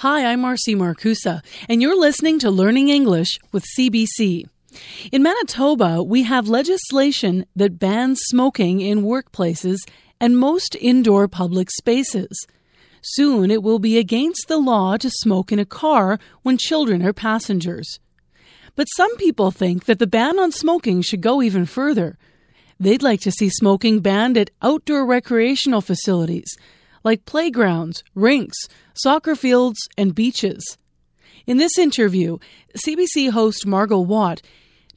Hi, I'm Marcy Markusa, and you're listening to Learning English with CBC. In Manitoba, we have legislation that bans smoking in workplaces and most indoor public spaces. Soon it will be against the law to smoke in a car when children are passengers. But some people think that the ban on smoking should go even further. They'd like to see smoking banned at outdoor recreational facilities like playgrounds, rinks, soccer fields, and beaches. In this interview, CBC host Margot Watt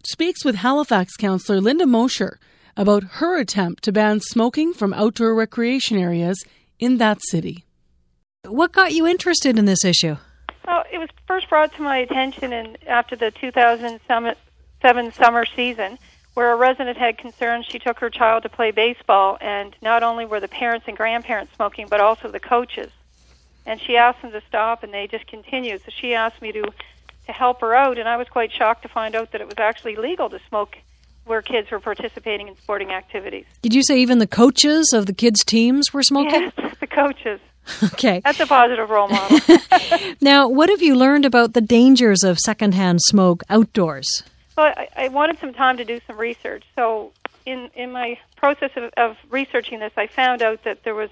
speaks with Halifax councillor Linda Mosher about her attempt to ban smoking from outdoor recreation areas in that city. What got you interested in this issue? Well, it was first brought to my attention in, after the 2007 summer season where a resident had concerns. She took her child to play baseball, and not only were the parents and grandparents smoking, but also the coaches. And she asked them to stop, and they just continued. So she asked me to to help her out, and I was quite shocked to find out that it was actually legal to smoke where kids were participating in sporting activities. Did you say even the coaches of the kids' teams were smoking? Yes, the coaches. Okay. That's a positive role model. now, what have you learned about the dangers of secondhand smoke outdoors? Well, I, I wanted some time to do some research. So, in in my process of, of researching this, I found out that there was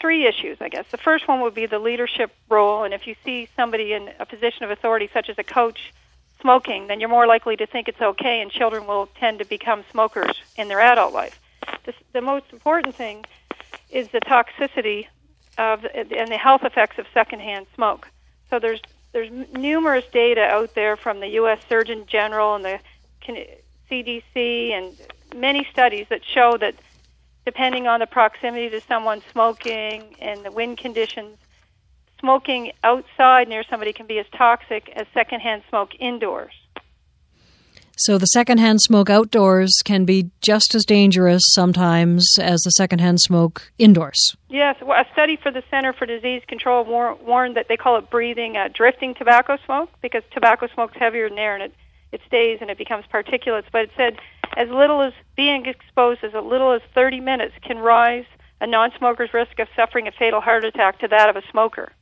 three issues. I guess the first one would be the leadership role, and if you see somebody in a position of authority, such as a coach, smoking, then you're more likely to think it's okay, and children will tend to become smokers in their adult life. The, the most important thing is the toxicity of and the health effects of secondhand smoke. So there's there's numerous data out there from the U.S. Surgeon General and the CDC and many studies that show that depending on the proximity to someone smoking and the wind conditions, smoking outside near somebody can be as toxic as secondhand smoke indoors. So the secondhand smoke outdoors can be just as dangerous sometimes as the secondhand smoke indoors. Yes, well, a study for the Center for Disease Control warned that they call it breathing uh, drifting tobacco smoke because tobacco smoke's heavier than air and it, it stays and it becomes particulates. But it said as little as being exposed as little as 30 minutes can rise a non-smoker's risk of suffering a fatal heart attack to that of a smoker.